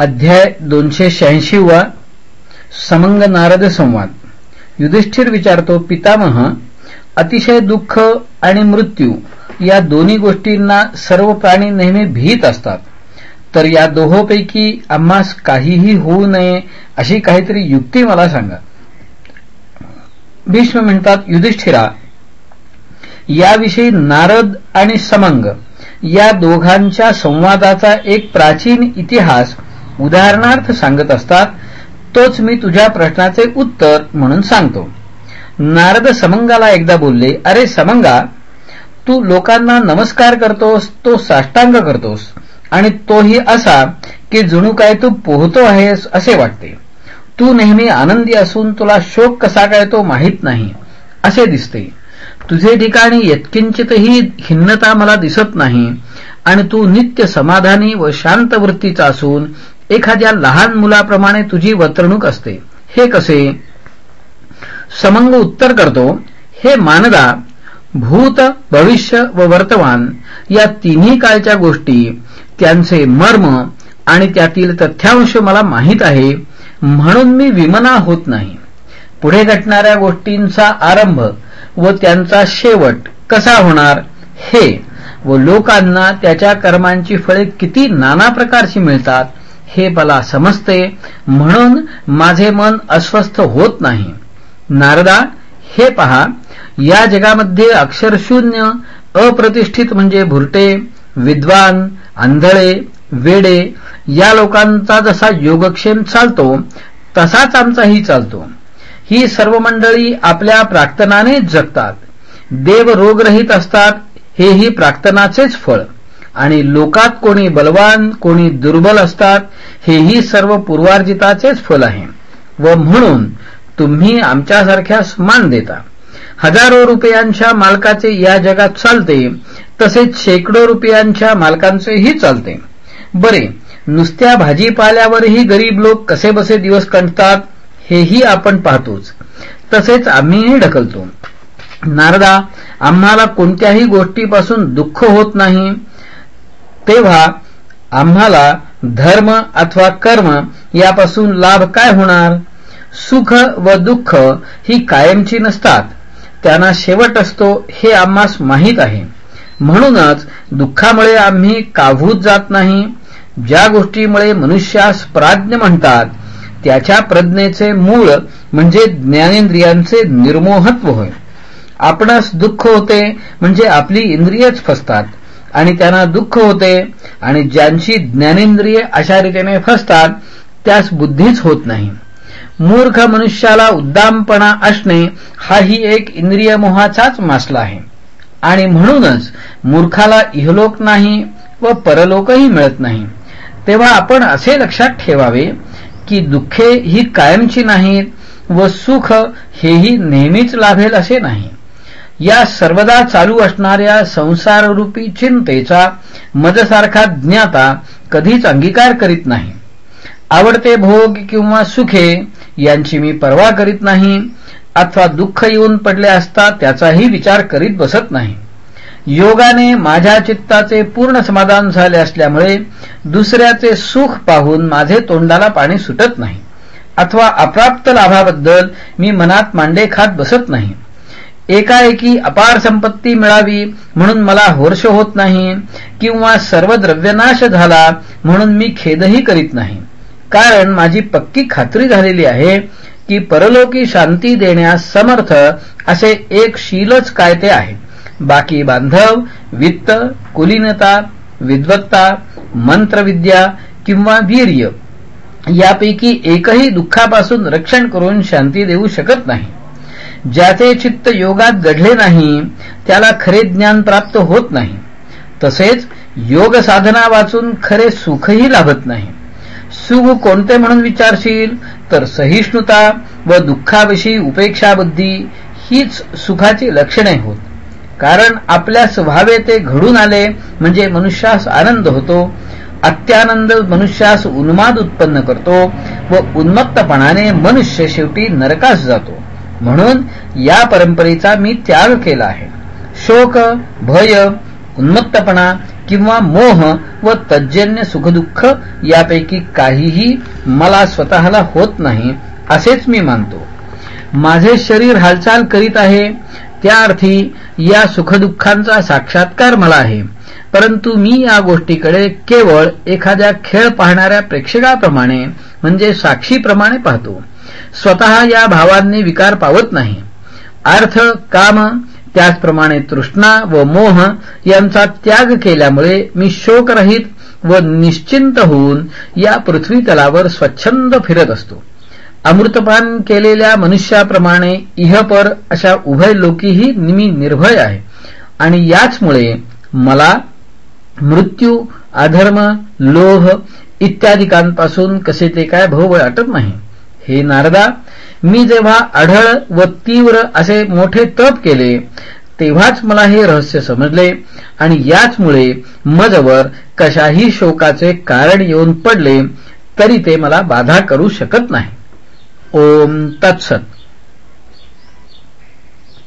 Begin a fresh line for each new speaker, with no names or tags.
अध्याय दोनशे शहाऐंशी वा समंग नारद संवाद. युधिष्ठिर विचारतो पितामह अतिशय दुःख आणि मृत्यू या दोन्ही गोष्टींना सर्व प्राणी नेहमी भीत असतात. तर या दोहोपैकी आम्हास काहीही होऊ नये अशी काहीतरी युक्ती मला सांगा. भीष्म म्हणतात युधिष्ठिरा याविषयी नारद आणि समंग या दोघांच्या संवादाचा एक प्राचीन इतिहास उदाहरणार्थ सांगत असतात तोच मी तुझ्या प्रश्नाचे उत्तर म्हणून सांगतो. नारद समंगाला एकदा बोलले अरे समंगा तू लोकांना नमस्कार करतोस तो साष्टांग करतोस आणि तोही असा की जणू काय तू पोहतो आहेस असे वाटते. तू नेहमी आनंदी असून तुला शोक कसा काय तो माहीत नाही असे दिसते. तुझे ठिकाणी यत्किंचितही खिन्नता मला दिसत नाही आणि तू नित्य समाधानी व शांत वृत्तीचा असून एखाद्या लहान मुलाप्रमाणे तुझी वर्तणूक असते. हे कसे? समंग उत्तर करतो हे मानदा भूत भविष्य व वर्तमान या तिन्ही काळच्या गोष्टी त्यांचे मर्म आणि त्यातील तथ्यांश मला माहीत आहे म्हणून मी विमना होत नाही. पुढे घटणाऱ्या गोष्टींचा आरंभ व त्यांचा शेवट कसा होणार हे व लोकांना त्याच्या कर्मांची फळे किती नाना प्रकारची मिळतात हे मला समजते म्हणून माझे मन अस्वस्थ होत नाही. नारदा हे पहा या जगामध्ये अक्षरशून्य अप्रतिष्ठित म्हणजे भुरटे विद्वान आंधळे वेडे या लोकांचा जसा योगक्षेम चालतो तसाच आमचाही चालतो. ही सर्व मंडळी आपल्या प्रार्थनानेच जगतात. देव रोगरहित असतात हेही प्रार्थनाचेच फळ. आणि लोकात कोणी बलवान कोणी दुर्बल असतात हेही सर्व पूर्वार्जिताचेच फल आहे. व म्हणून तुम्ही आमच्यासारख्यास मान देता. हजारो रुपयांच्या मालकाचे या जगात चालते तसेच शेकडो रुपयांच्या मालकांचेही चालते. बरे नुसत्या भाजीपाल्यावरही गरीब लोक कसे बसे दिवस कंटतात हेही आपण पाहतोच. तसेच आम्हीही ढकलतो. नारदा आम्हाला कोणत्याही गोष्टीपासून दुःख होत नाही तेव्हा आम्हाला धर्म अथवा कर्म यापासून लाभ काय होणार? सुख व दुःख ही कायमची नसतात. त्यांना शेवट असतो हे आम्हास माहीत आहे. म्हणूनच दुःखामुळे आम्ही काभूत जात नाही. ज्या गोष्टीमुळे मनुष्यास प्राज्ञ म्हणतात त्याच्या प्रज्ञेचे मूळ म्हणजे ज्ञानेंद्रियांचे निर्मोहत्व होय. आपणास दुःख होते म्हणजे आपली इंद्रियच फसतात. आणि त्यांना दुःख होते आणि ज्यांची ज्ञानेंद्रिय अशा रीतीने फसतात त्यास बुद्धीच होत नाही. मूर्ख मनुष्याला उद्दामपणा असणे हाही एक इंद्रिय मोहाचाच मासला आहे. आणि म्हणूनच मूर्खाला इहलोक नाही व परलोकही मिळत नाही. तेव्हा आपण असे लक्षात ठेवावे की दुःखे ही कायमची नाहीत व सुख हेही नेहमीच लाभेल असे नाही. या सर्वदा चालू असणाऱ्या संसाररूपी चिंतेचा मजसारखा ज्ञाता कधीच अंगीकार करीत नाही. आवडते भोग किंवा सुखे यांची मी पर्वा करीत नाही अथवा दुःख येऊन पडले असता त्याचाही विचार करीत बसत नाही. योगाने माझ्या चित्ताचे पूर्ण समाधान झाले असल्यामुळे दुसऱ्याचे सुख पाहून माझे तोंडाला पाणी सुटत नाही अथवा अप्राप्त लाभाबद्दल मी मनात मांडे खात बसत नाही. एकाएकी अपार संपत्ती मिळावी म्हणून मला हर्ष होत नाही किंवा सर्व द्रव्यनाश झाला म्हणून मी खेदही करीत नाही. कारण माझी पक्की खात्री झालेली आहे की परलोकी शांती देण्यास समर्थ असे एक शीलच काय ते आहे. बाकी बांधव वित्त कुलीनता विद्वत्ता मंत्रविद्या किंवा वीर्य यापैकी एकही दुःखापासून रक्षण करून शांती देऊ शकत नाही. ज्याचे चित्त योगात घडले नाही त्याला खरे ज्ञान प्राप्त होत नाही. तसेच योग साधना वाचून खरे सुखही लाभत नाही. सुख कोणते म्हणून विचारशील? तर सहिष्णुता व दुःखाविषयी उपेक्षाबुद्धी हीच सुखाची लक्षणे होत. कारण आपल्या स्वभावे ते घडून आले म्हणजे मनुष्यास आनंद होतो अत्यानंद मनुष्यास उन्माद उत्पन्न करतो व उन्मत्तपणाने मनुष्य शेवटी नरकास जातो. म्हणून या परंपरेचा मी त्याग केला आहे. शोक भय उन्मत्तपणा किंवा मोह व तज्जन्य सुखदुःख यापैकी काहीही मला स्वतःला होत नाही असेच मी मानतो. माझे शरीर हालचाल करीत आहे त्या अर्थी या सुखदुःखांचा साक्षात्कार मला आहे. परंतु मी या गोष्टीकडे केवळ एखाद्या खेळ पाहणाऱ्या प्रेक्षकाप्रमाणे म्हणजे साक्षीप्रमाणे पाहतो. स्वतः या भावांनी विकार पावत नाही. अर्थ काम त्याचप्रमाणे तृष्णा व मोह यांचा त्याग केल्यामुळे मी शोकरहित व निश्चिंत होऊन या पृथ्वी तलावर स्वच्छंद फिरत असतो. अमृतपान केलेल्या मनुष्याप्रमाणे इहपर अशा उभय लोकीही मी निर्भय आहे. आणि याचमुळे मला मृत्यू अधर्म लोह इत्यादिकांपासून कसे ते काय भोवळ वाटत नाही. हे नारदा मी जेव्हा आढळ व तीव्र असे मोठे तप केले तेव्हाच मला हे रहस्य समजले आणि याचमुळे मजवर कशाही शोकाचे कारण येऊन पडले तरी ते मला बाधा करू शकत नाही. ओम तत्सत.